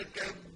يتكبر